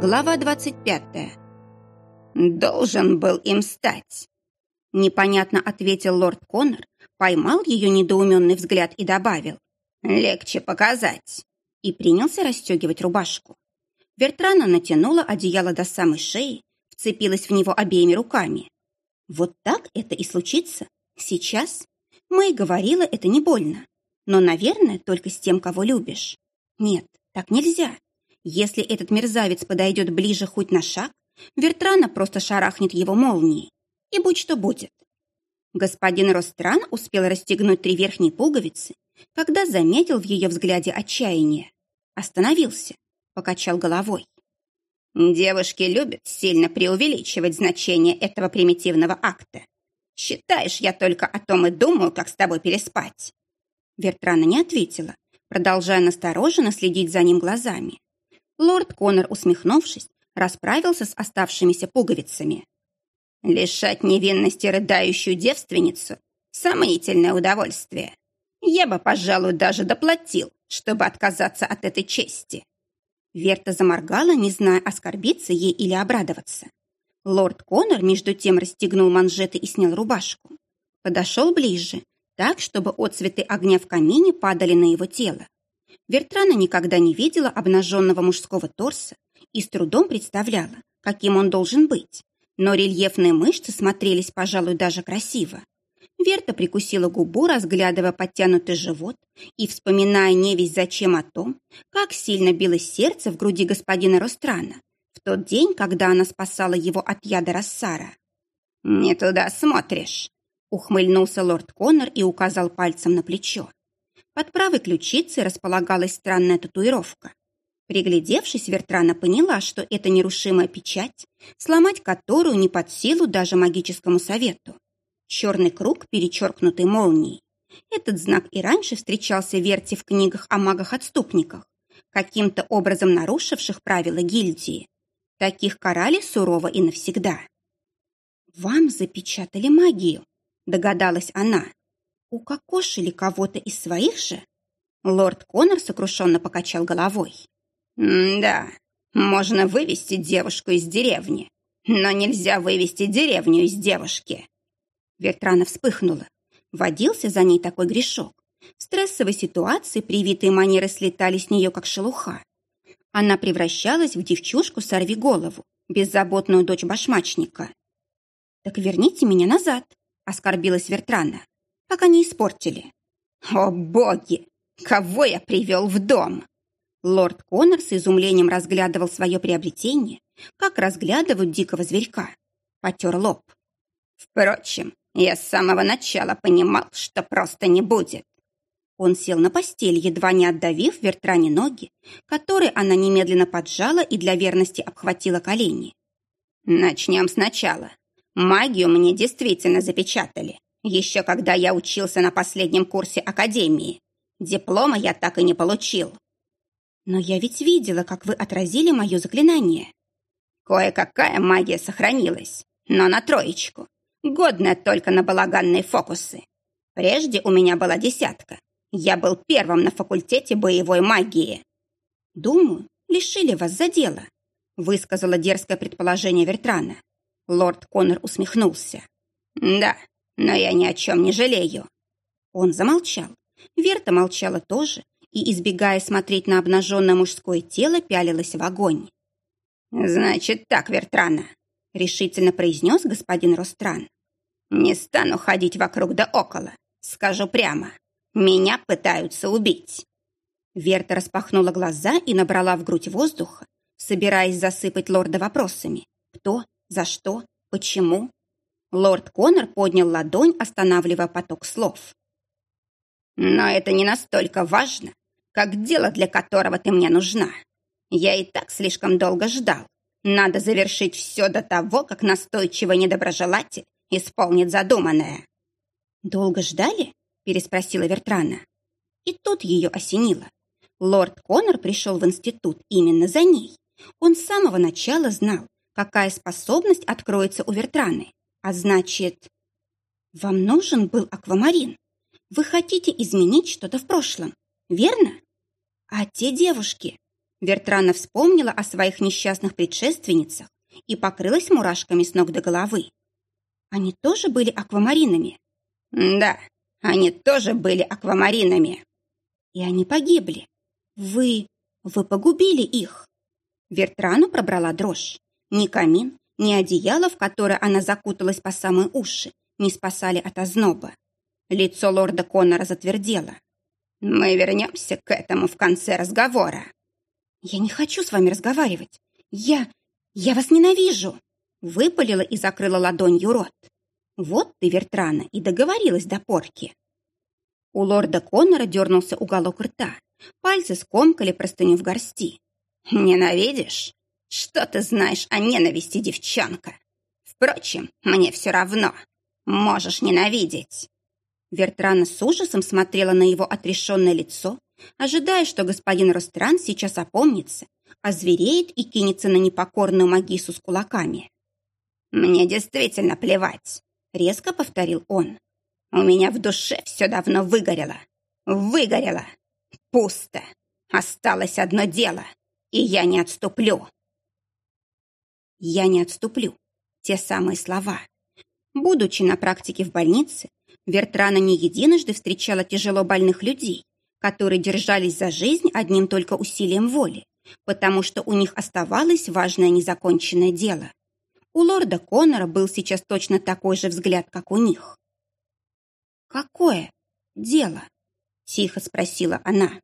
Глава 25. «Должен был им стать!» Непонятно ответил лорд Коннор, поймал ее недоуменный взгляд и добавил. «Легче показать!» И принялся расстегивать рубашку. Вертрана натянула одеяло до самой шеи, вцепилась в него обеими руками. Вот так это и случится? Сейчас? Мэй говорила, это не больно. Но, наверное, только с тем, кого любишь. Нет, так нельзя. Если этот мерзавец подойдет ближе хоть на шаг, Вертрана просто шарахнет его молнией. И будь что будет. Господин Ростран успел расстегнуть три верхние пуговицы, когда заметил в ее взгляде отчаяние. Остановился, покачал головой. Девушки любят сильно преувеличивать значение этого примитивного акта. Считаешь, я только о том и думаю, как с тобой переспать?» Вертрана не ответила, продолжая настороженно следить за ним глазами. Лорд Коннор, усмехнувшись, расправился с оставшимися пуговицами. «Лишать невинности рыдающую девственницу — сомнительное удовольствие. Я бы, пожалуй, даже доплатил, чтобы отказаться от этой чести». Верта заморгала, не зная, оскорбиться ей или обрадоваться. Лорд Коннор между тем расстегнул манжеты и снял рубашку. Подошел ближе, так, чтобы отцветы огня в камине падали на его тело. Вертрана никогда не видела обнаженного мужского торса и с трудом представляла, каким он должен быть. Но рельефные мышцы смотрелись, пожалуй, даже красиво. Верта прикусила губу, разглядывая подтянутый живот и вспоминая не весь зачем о том, как сильно билось сердце в груди господина Ространа в тот день, когда она спасала его от яда Рассара. «Не туда смотришь», — ухмыльнулся лорд Коннор и указал пальцем на плечо. Под правой ключицей располагалась странная татуировка. Приглядевшись, Вертрана поняла, что это нерушимая печать, сломать которую не под силу даже магическому совету. Черный круг, перечеркнутый молнией. Этот знак и раньше встречался в Верте в книгах о магах-отступниках, каким-то образом нарушивших правила гильдии. Таких карали сурово и навсегда. «Вам запечатали магию», — догадалась она. «Укокошили кого-то из своих же?» Лорд Коннор сокрушенно покачал головой. «Да, можно вывести девушку из деревни, но нельзя вывести деревню из девушки». Вертрана вспыхнула. Водился за ней такой грешок. В стрессовой ситуации привитые манеры слетали с нее, как шелуха. Она превращалась в девчушку сорви голову, беззаботную дочь башмачника. «Так верните меня назад», — оскорбилась Вертрана пока не испортили. О, боги! Кого я привел в дом? Лорд Коннор с изумлением разглядывал свое приобретение, как разглядывают дикого зверька. Потер лоб. Впрочем, я с самого начала понимал, что просто не будет. Он сел на постель, едва не отдавив Вертране ноги, которые она немедленно поджала и для верности обхватила колени. Начнем сначала. Магию мне действительно запечатали. Еще когда я учился на последнем курсе академии. Диплома я так и не получил. Но я ведь видела, как вы отразили мое заклинание. Кое-какая магия сохранилась, но на троечку. Годная только на балаганные фокусы. Прежде у меня была десятка. Я был первым на факультете боевой магии. Думаю, лишили вас за дело, высказала дерзкое предположение Вертрана. Лорд Коннор усмехнулся. Да, но я ни о чем не жалею». Он замолчал. Верта молчала тоже и, избегая смотреть на обнаженное мужское тело, пялилась в огонь. «Значит так, Вертрана», — решительно произнес господин Ростран. «Не стану ходить вокруг да около. Скажу прямо. Меня пытаются убить». Верта распахнула глаза и набрала в грудь воздуха, собираясь засыпать лорда вопросами. Кто? За что? Почему? Лорд Коннор поднял ладонь, останавливая поток слов. «Но это не настолько важно, как дело, для которого ты мне нужна. Я и так слишком долго ждал. Надо завершить все до того, как настойчивый недоброжелатель исполнит задуманное». «Долго ждали?» – переспросила Вертрана. И тут ее осенило. Лорд Коннор пришел в институт именно за ней. Он с самого начала знал, какая способность откроется у Вертраны. А значит, вам нужен был аквамарин. Вы хотите изменить что-то в прошлом, верно? А те девушки, Вертрана вспомнила о своих несчастных предшественницах и покрылась мурашками с ног до головы. Они тоже были аквамаринами? Да, они тоже были аквамаринами. И они погибли. Вы... вы погубили их. Вертрану пробрала дрожь. Ни камин, ни одеяло, в которое она закуталась по самые уши, не спасали от озноба. Лицо лорда Коннора затвердело. «Мы вернемся к этому в конце разговора». «Я не хочу с вами разговаривать. Я... я вас ненавижу!» Выпалила и закрыла ладонью рот. Вот ты, Вертрана, и договорилась до порки. У лорда Коннора дернулся уголок рта. Пальцы скомкали простыню в горсти. «Ненавидишь? Что ты знаешь о ненависти, девчонка? Впрочем, мне все равно. Можешь ненавидеть». Вертрана с ужасом смотрела на его отрешенное лицо, ожидая, что господин Ростран сейчас опомнится, озвереет и кинется на непокорную магису с кулаками. «Мне действительно плевать», — резко повторил он. «У меня в душе все давно выгорело. Выгорело. Пусто. Осталось одно дело, и я не отступлю». «Я не отступлю». Те самые слова. Будучи на практике в больнице, Вертрана не единожды встречала тяжело больных людей, которые держались за жизнь одним только усилием воли, потому что у них оставалось важное незаконченное дело. У лорда Коннора был сейчас точно такой же взгляд, как у них. «Какое дело?» — тихо спросила она.